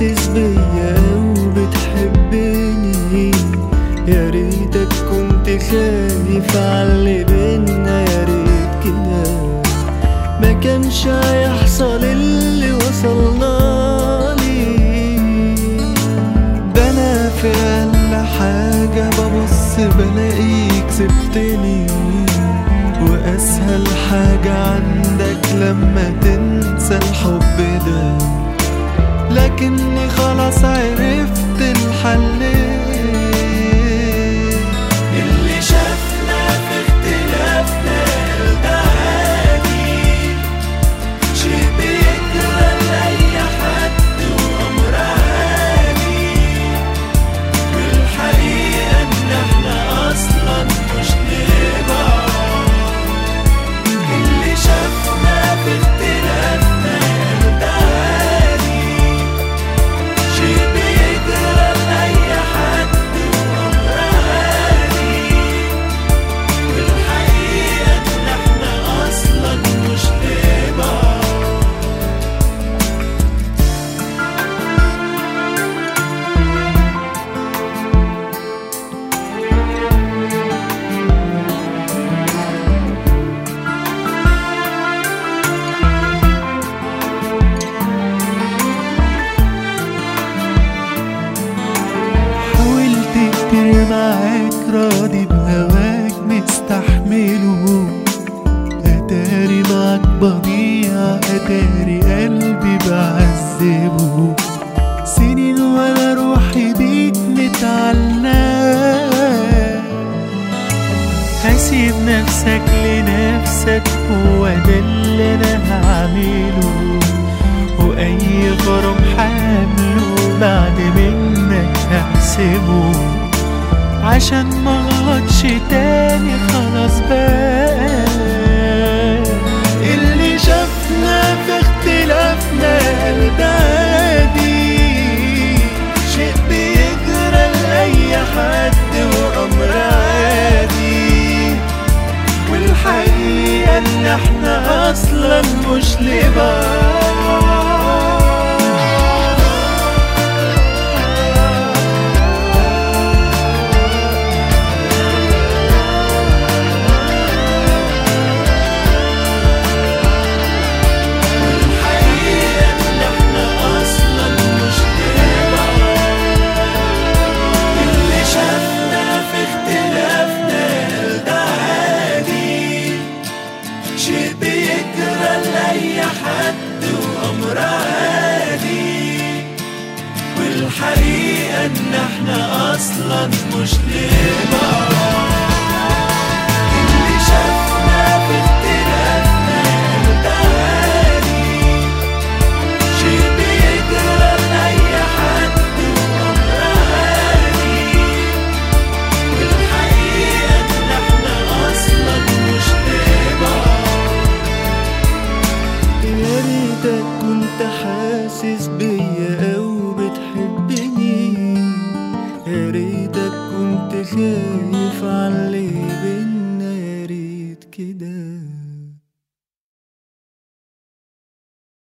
حاسس بيا وبتحبني. يا ريتك كنت خايف عاللي بينا يا ريت كده ما كانش هيحصل اللي وصلنا لي ده أنا في أقل حاجة ببص بلاقيك سبتني وأسهل بضيع أتاري قلبي بعذبه. سنين وأنا روحي بيك متعلقة هسيب نفسك لنفسك هو ده اللي أنا هعمله. وأي غرام حامله بعد منك هحسبه. عشان ما غلطش تاني خلاص بقى. Schneeball. إن إحنا أصلا مش لبعض اللي شافنا في اختلافنا ده عادي شيء بيجرى لأي حد وأمر عادي والحقيقة إن إحنا أصلا مش لبعض يا كنت حاسس بيا. بينا يا ريت كده.